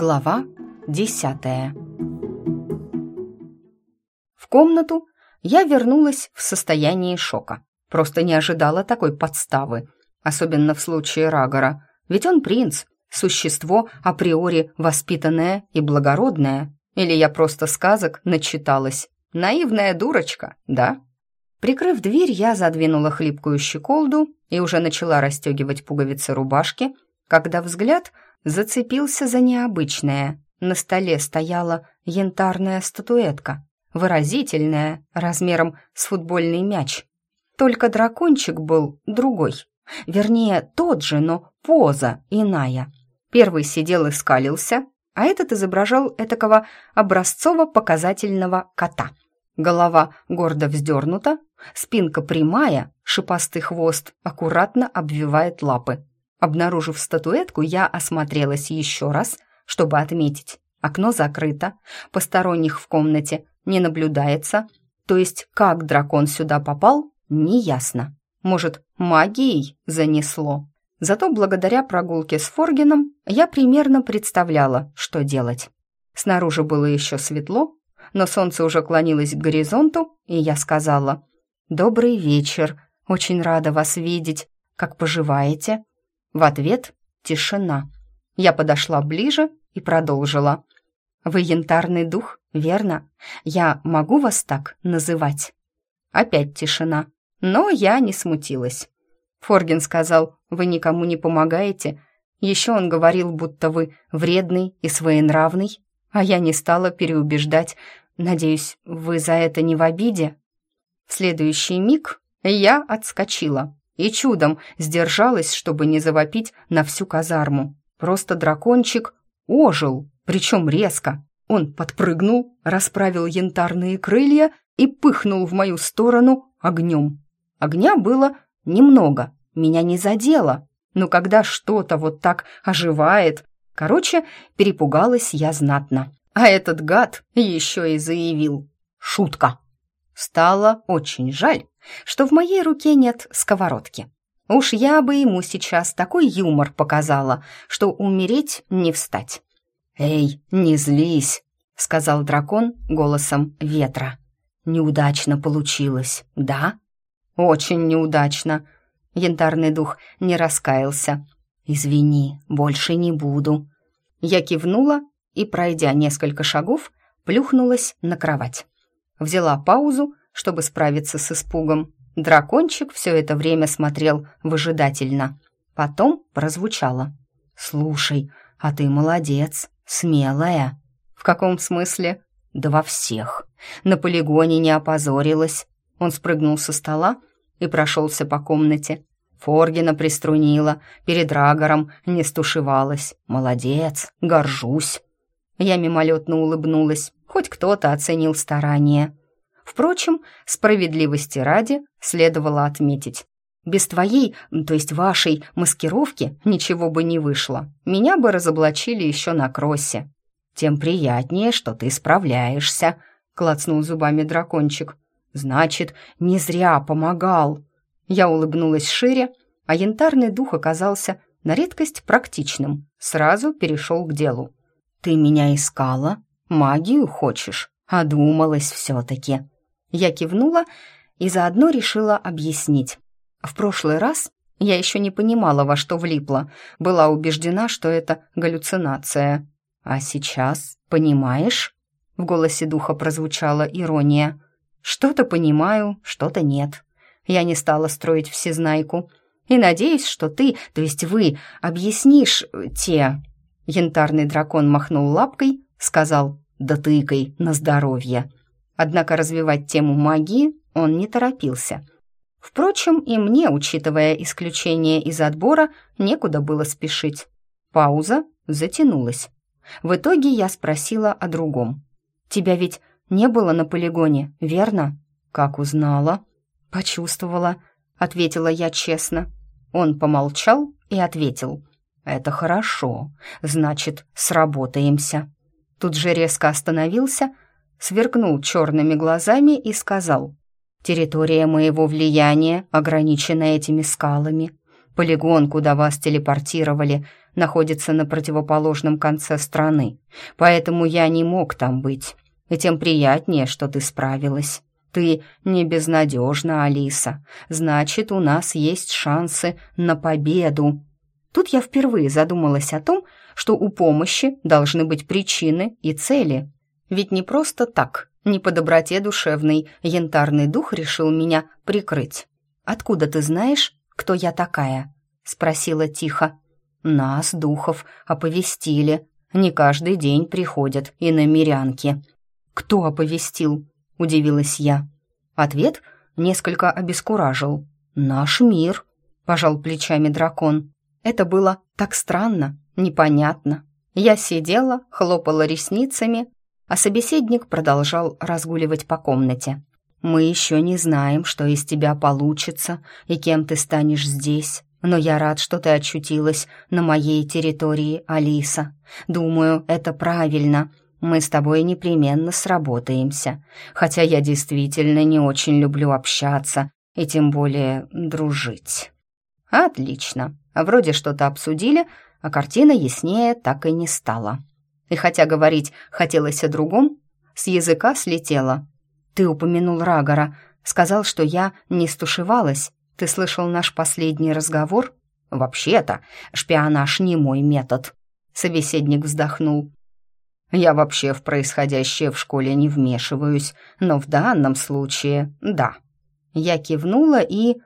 Глава десятая В комнату я вернулась в состоянии шока. Просто не ожидала такой подставы, особенно в случае Рагора, ведь он принц, существо априори воспитанное и благородное. Или я просто сказок начиталась. Наивная дурочка, да? Прикрыв дверь, я задвинула хлипкую щеколду и уже начала расстегивать пуговицы рубашки, когда взгляд зацепился за необычное. На столе стояла янтарная статуэтка, выразительная, размером с футбольный мяч. Только дракончик был другой. Вернее, тот же, но поза иная. Первый сидел и скалился, а этот изображал этакого образцово-показательного кота. Голова гордо вздернута, спинка прямая, шипастый хвост аккуратно обвивает лапы. Обнаружив статуэтку, я осмотрелась еще раз, чтобы отметить. Окно закрыто, посторонних в комнате не наблюдается, то есть как дракон сюда попал, неясно. Может, магией занесло. Зато благодаря прогулке с Форгином я примерно представляла, что делать. Снаружи было еще светло, но солнце уже клонилось к горизонту, и я сказала «Добрый вечер, очень рада вас видеть, как поживаете?» В ответ тишина. Я подошла ближе и продолжила. «Вы янтарный дух, верно? Я могу вас так называть?» Опять тишина, но я не смутилась. Форгин сказал, вы никому не помогаете. Еще он говорил, будто вы вредный и своенравный, а я не стала переубеждать. Надеюсь, вы за это не в обиде?» В следующий миг я отскочила и чудом сдержалась, чтобы не завопить на всю казарму. Просто дракончик ожил, причем резко. Он подпрыгнул, расправил янтарные крылья и пыхнул в мою сторону огнем. Огня было немного, меня не задело, но когда что-то вот так оживает... Короче, перепугалась я знатно. А этот гад еще и заявил. Шутка. Стало очень жаль, что в моей руке нет сковородки. Уж я бы ему сейчас такой юмор показала, что умереть не встать. «Эй, не злись», — сказал дракон голосом ветра. «Неудачно получилось, да?» «Очень неудачно», Янтарный дух не раскаялся. «Извини, больше не буду». Я кивнула и, пройдя несколько шагов, плюхнулась на кровать. Взяла паузу, чтобы справиться с испугом. Дракончик все это время смотрел выжидательно. Потом прозвучало. «Слушай, а ты молодец, смелая». «В каком смысле?» «Да во всех. На полигоне не опозорилась». Он спрыгнул со стола и прошелся по комнате. Форгина приструнила, перед Рагором не стушевалась. Молодец, горжусь. Я мимолетно улыбнулась, хоть кто-то оценил старание. Впрочем, справедливости ради следовало отметить. Без твоей, то есть вашей, маскировки ничего бы не вышло. Меня бы разоблачили еще на кроссе. Тем приятнее, что ты справляешься, клацнул зубами дракончик. Значит, не зря помогал. Я улыбнулась шире, а янтарный дух оказался на редкость практичным. Сразу перешел к делу. «Ты меня искала? Магию хочешь? Одумалась все-таки». Я кивнула и заодно решила объяснить. В прошлый раз я еще не понимала, во что влипла, была убеждена, что это галлюцинация. А сейчас понимаешь? В голосе духа прозвучала ирония. Что-то понимаю, что-то нет. Я не стала строить всезнайку. И надеюсь, что ты, то есть вы, объяснишь э, те...» Янтарный дракон махнул лапкой, сказал «да на здоровье». Однако развивать тему магии он не торопился. Впрочем, и мне, учитывая исключение из отбора, некуда было спешить. Пауза затянулась. В итоге я спросила о другом. «Тебя ведь не было на полигоне, верно?» «Как узнала?» «Почувствовала», — ответила я честно. Он помолчал и ответил. «Это хорошо. Значит, сработаемся». Тут же резко остановился, сверкнул черными глазами и сказал. «Территория моего влияния ограничена этими скалами. Полигон, куда вас телепортировали, находится на противоположном конце страны, поэтому я не мог там быть. И тем приятнее, что ты справилась. Ты не безнадежна, Алиса. Значит, у нас есть шансы на победу. Тут я впервые задумалась о том, что у помощи должны быть причины и цели. Ведь не просто так, не по доброте душевной, янтарный дух решил меня прикрыть. «Откуда ты знаешь, кто я такая?» — спросила тихо. «Нас, духов, оповестили. Не каждый день приходят и на мирянки». «Кто оповестил?» — удивилась я. Ответ несколько обескуражил. «Наш мир», — пожал плечами дракон. Это было так странно, непонятно. Я сидела, хлопала ресницами, а собеседник продолжал разгуливать по комнате. «Мы еще не знаем, что из тебя получится и кем ты станешь здесь, но я рад, что ты очутилась на моей территории, Алиса. Думаю, это правильно. Мы с тобой непременно сработаемся, хотя я действительно не очень люблю общаться и тем более дружить». «Отлично. Вроде что-то обсудили, а картина яснее так и не стала. И хотя говорить хотелось о другом, с языка слетело. «Ты упомянул Рагора, сказал, что я не стушевалась. Ты слышал наш последний разговор?» «Вообще-то, шпионаж не мой метод», — собеседник вздохнул. «Я вообще в происходящее в школе не вмешиваюсь, но в данном случае — да». Я кивнула и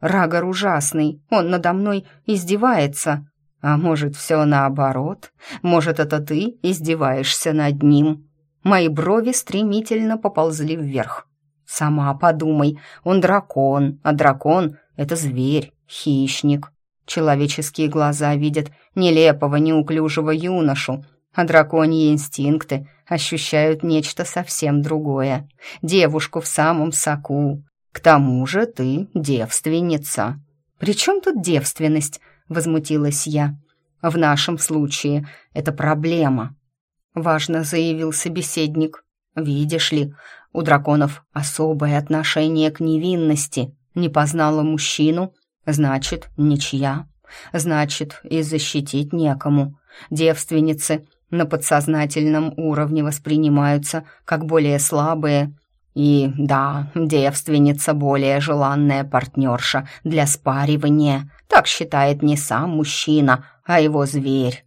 Рагор ужасный, он надо мной издевается. А может, все наоборот? Может, это ты издеваешься над ним?» Мои брови стремительно поползли вверх. «Сама подумай, он дракон, а дракон — это зверь, хищник. Человеческие глаза видят нелепого, неуклюжего юношу, а драконьи инстинкты ощущают нечто совсем другое. Девушку в самом соку, к тому же ты девственница». «При чем тут девственность?» — возмутилась я. «В нашем случае это проблема», — важно заявил собеседник. «Видишь ли, у драконов особое отношение к невинности. Не познала мужчину, значит, ничья. Значит, и защитить некому. Девственницы на подсознательном уровне воспринимаются как более слабые и да, девственница более желанная партнерша для спаривания. Так считает не сам мужчина, а его зверь.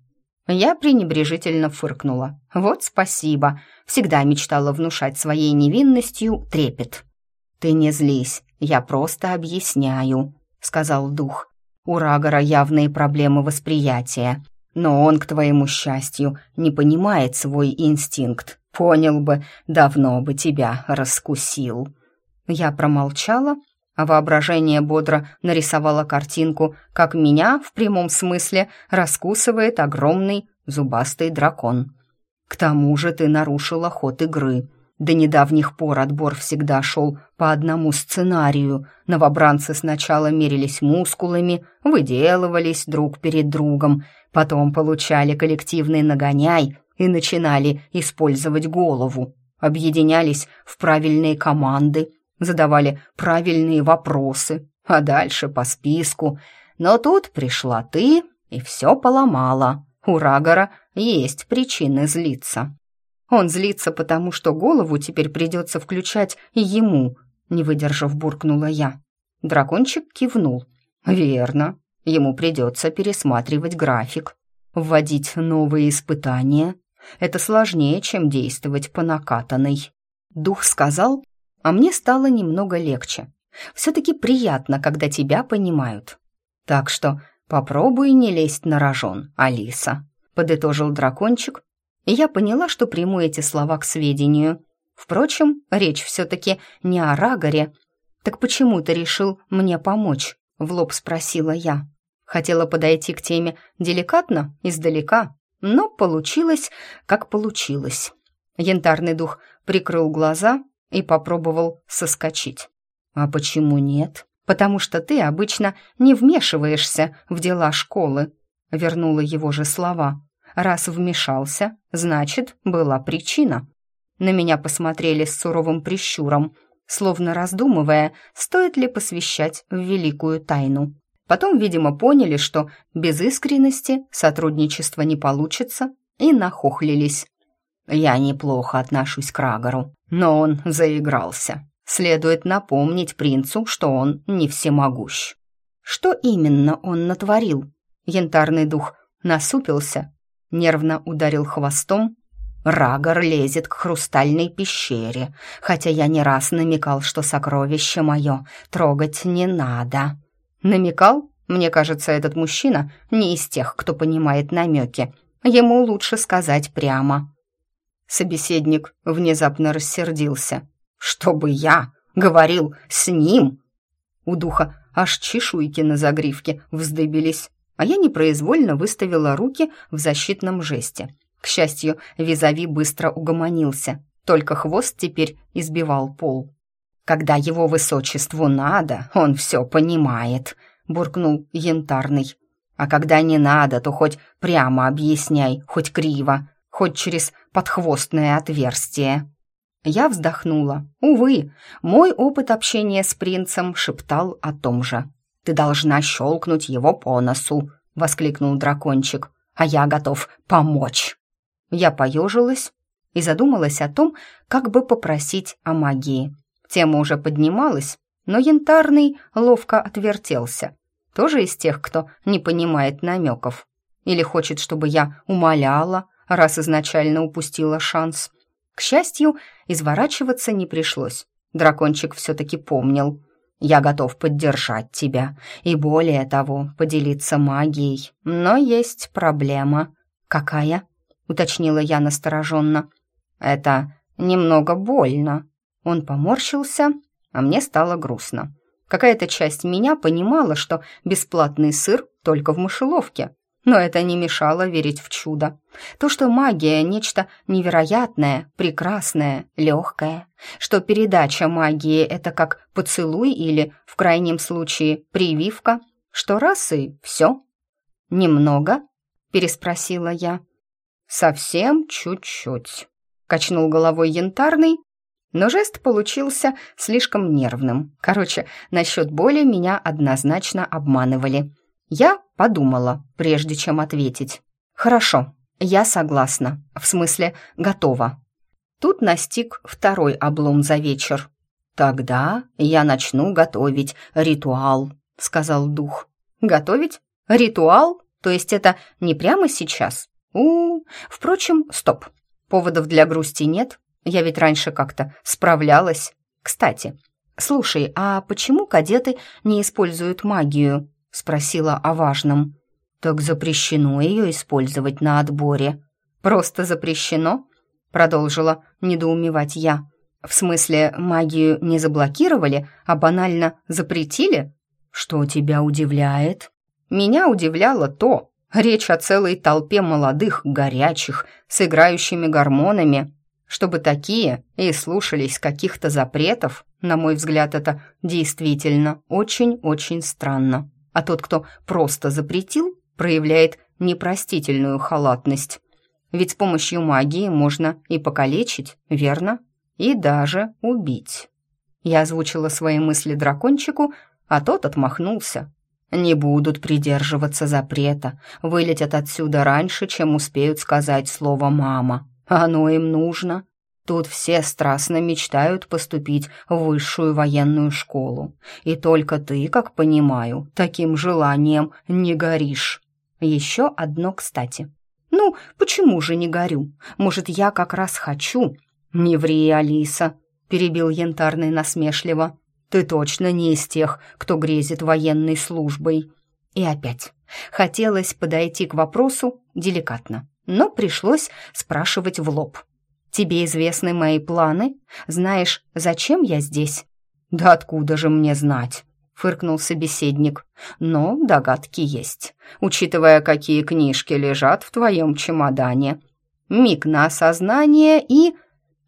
Я пренебрежительно фыркнула. Вот спасибо. Всегда мечтала внушать своей невинностью трепет. Ты не злись, я просто объясняю, сказал дух. У Рагора явные проблемы восприятия, но он, к твоему счастью, не понимает свой инстинкт. Понял бы, давно бы тебя раскусил». Я промолчала, а воображение бодро нарисовало картинку, как меня, в прямом смысле, раскусывает огромный зубастый дракон. «К тому же ты нарушила ход игры», до недавних пор отбор всегда шел по одному сценарию. Новобранцы сначала мерились мускулами, выделывались друг перед другом, потом получали коллективный нагоняй и начинали использовать голову, объединялись в правильные команды, задавали правильные вопросы, а дальше по списку. Но тут пришла ты и все поломала. У Рагора есть причины злиться. Он злится, потому что голову теперь придется включать и ему, не выдержав, буркнула я. Дракончик кивнул. «Верно. Ему придется пересматривать график, вводить новые испытания. Это сложнее, чем действовать по накатанной». Дух сказал, а мне стало немного легче. Все-таки приятно, когда тебя понимают. Так что попробуй не лезть на рожон, Алиса», — подытожил дракончик, и я поняла, что приму эти слова к сведению. Впрочем, речь все-таки не о Рагоре. «Так почему ты решил мне помочь?» — в лоб спросила я. Хотела подойти к теме деликатно, издалека, но получилось, как получилось. Янтарный дух прикрыл глаза и попробовал соскочить. «А почему нет?» «Потому что ты обычно не вмешиваешься в дела школы», — вернула его же слова. Раз вмешался, значит, была причина. На меня посмотрели с суровым прищуром, словно раздумывая, стоит ли посвящать в великую тайну. Потом, видимо, поняли, что без искренности сотрудничество не получится, и нахохлились. Я неплохо отношусь к Рагору, но он заигрался. Следует напомнить принцу, что он не всемогущ. Что именно он натворил? Янтарный дух насупился, нервно ударил хвостом. Рагор лезет к хрустальной пещере, хотя я не раз намекал, что сокровище мое трогать не надо. Намекал? Мне кажется, этот мужчина не из тех, кто понимает намеки. Ему лучше сказать прямо. Собеседник внезапно рассердился. «Чтобы я говорил с ним?» У духа аж чешуйки на загривке вздыбились, а я непроизвольно выставила руки в защитном жесте. К счастью, визави быстро угомонился, только хвост теперь избивал пол. «Когда его высочеству надо, он все понимает», — буркнул янтарный. «А когда не надо, то хоть прямо объясняй, хоть криво, хоть через подхвостное отверстие». Я вздохнула. Увы, мой опыт общения с принцем шептал о том же. «Ты должна щелкнуть его по носу», — воскликнул дракончик. «А я готов помочь». Я поежилась и задумалась о том, как бы попросить о магии. Тема уже поднималась, но янтарный ловко отвертелся. Тоже из тех, кто не понимает намеков. Или хочет, чтобы я умоляла, раз изначально упустила шанс. К счастью, изворачиваться не пришлось. Дракончик все-таки помнил. «Я готов поддержать тебя и, более того, поделиться магией. Но есть проблема». «Какая?» — уточнила я настороженно. «Это немного больно». Он поморщился, а мне стало грустно. Какая-то часть меня понимала, что бесплатный сыр только в мышеловке, но это не мешало верить в чудо. То, что магия — нечто невероятное, прекрасное, легкое. Что передача магии — это как поцелуй или, в крайнем случае, прививка. Что раз и все. «Немного?» — переспросила я. «Совсем чуть-чуть», — качнул головой янтарный, но жест получился слишком нервным. Короче, насчет боли меня однозначно обманывали. Я подумала, прежде чем ответить. «Хорошо, я согласна. В смысле, готова». Тут настиг второй облом за вечер. «Тогда я начну готовить ритуал», — сказал дух. «Готовить? Ритуал? То есть это не прямо сейчас?» у, -у, -у. Впрочем, стоп. Поводов для грусти нет. Я ведь раньше как-то справлялась. Кстати, слушай, а почему кадеты не используют магию? спросила о важном. Так запрещено ее использовать на отборе. Просто запрещено? Продолжила недоумевать я. В смысле, магию не заблокировали, а банально запретили? Что тебя удивляет? Меня удивляло то, речь о целой толпе молодых, горячих, с играющими гормонами. Чтобы такие и слушались каких-то запретов, на мой взгляд, это действительно очень-очень странно а тот, кто просто запретил, проявляет непростительную халатность. Ведь с помощью магии можно и покалечить, верно? И даже убить. Я озвучила свои мысли дракончику, а тот отмахнулся. Не будут придерживаться запрета, вылетят отсюда раньше, чем успеют сказать слово «мама». Оно им нужно. Тут все страстно мечтают поступить в высшую военную школу. И только ты, как понимаю, таким желанием не горишь. Еще одно кстати. Ну, почему же не горю? Может, я как раз хочу? Не ври, Алиса, перебил янтарный насмешливо. Ты точно не из тех, кто грезит военной службой. И опять. Хотелось подойти к вопросу деликатно, но пришлось спрашивать в лоб. Тебе известны мои планы? Знаешь, зачем я здесь?» «Да откуда же мне знать?» — фыркнул собеседник. «Но догадки есть, учитывая, какие книжки лежат в твоем чемодане. Миг на осознание и...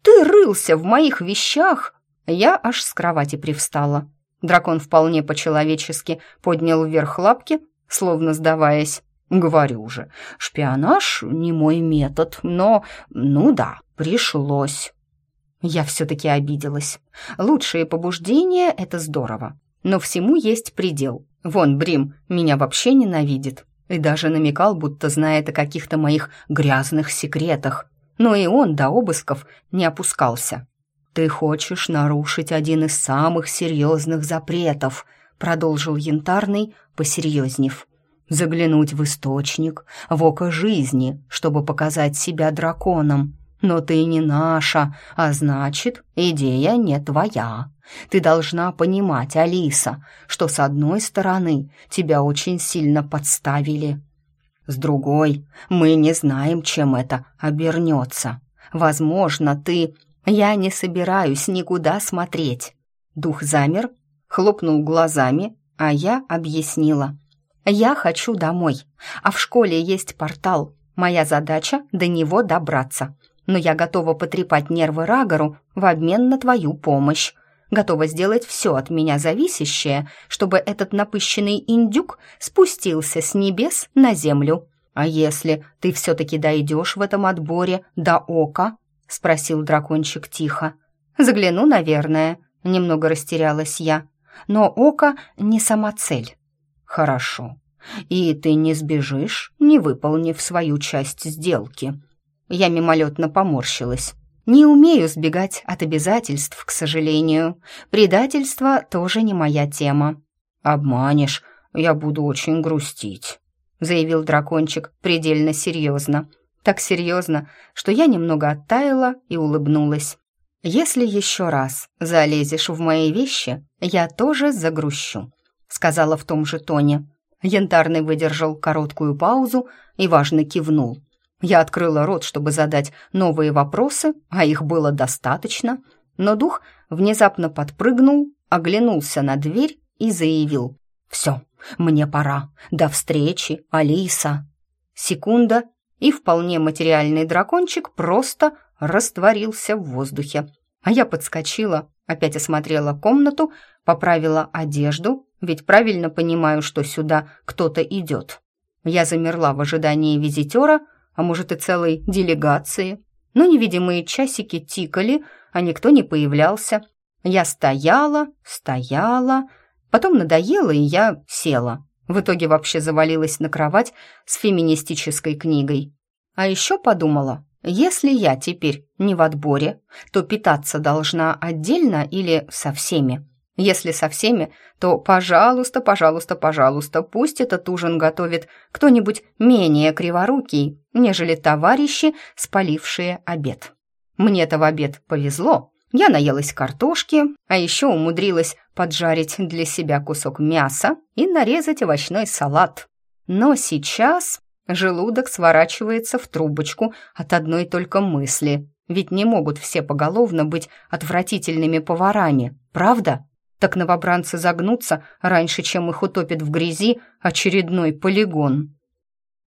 Ты рылся в моих вещах!» Я аж с кровати привстала. Дракон вполне по-человечески поднял вверх лапки, словно сдаваясь. «Говорю же, шпионаж не мой метод, но... Ну да, пришлось». Я все-таки обиделась. Лучшие побуждения — это здорово. Но всему есть предел. Вон, Брим меня вообще ненавидит и даже намекал, будто знает о каких-то моих грязных секретах. Но и он до обысков не опускался. «Ты хочешь нарушить один из самых серьезных запретов», продолжил Янтарный, посерьезнев. «Заглянуть в источник, в око жизни, чтобы показать себя драконом. Но ты не наша, а значит, идея не твоя. Ты должна понимать, Алиса, что с одной стороны тебя очень сильно подставили, с другой мы не знаем, чем это обернется. Возможно, ты... Я не собираюсь никуда смотреть. Дух замер, хлопнул глазами, а я объяснила. Я хочу домой, а в школе есть портал. Моя задача — до него добраться. Но я готова потрепать нервы Рагору в обмен на твою помощь готова сделать все от меня зависящее, чтобы этот напыщенный индюк спустился с небес на землю. А если ты все-таки дойдешь в этом отборе до ока?» — спросил дракончик тихо. «Загляну, наверное», — немного растерялась я. «Но око не сама цель». «Хорошо. И ты не сбежишь, не выполнив свою часть сделки». Я мимолетно поморщилась. Не умею сбегать от обязательств, к сожалению. Предательство тоже не моя тема. Обманешь, я буду очень грустить, заявил дракончик предельно серьезно. Так серьезно, что я немного оттаяла и улыбнулась. Если еще раз залезешь в мои вещи, я тоже загрущу, сказала в том же тоне. Янтарный выдержал короткую паузу и важно кивнул. Я открыла рот, чтобы задать новые вопросы, а их было достаточно, но дух внезапно подпрыгнул, оглянулся на дверь и заявил «Все, мне пора. До встречи, Алиса». Секунда, и вполне материальный дракончик просто растворился в воздухе. А я подскочила, опять осмотрела комнату, поправила одежду, ведь правильно понимаю, что сюда кто-то идет. Я замерла в ожидании визитера, а может и целой делегации. Но невидимые часики тикали, а никто не появлялся. Я стояла, стояла, потом надоело, и я села. В итоге вообще завалилась на кровать с феминистической книгой. А еще подумала, если я теперь не в отборе, то питаться должна отдельно или со всеми. Если со всеми, то, пожалуйста, пожалуйста, пожалуйста, пусть этот ужин готовит кто-нибудь менее криворукий, нежели товарищи, спалившие обед. Мне-то в обед повезло. Я наелась картошки, а еще умудрилась поджарить для себя кусок мяса и нарезать овощной салат. Но сейчас желудок сворачивается в трубочку от одной только мысли. Ведь не могут все поголовно быть отвратительными поварами, правда? Так новобранцы загнутся раньше, чем их утопит в грязи очередной полигон.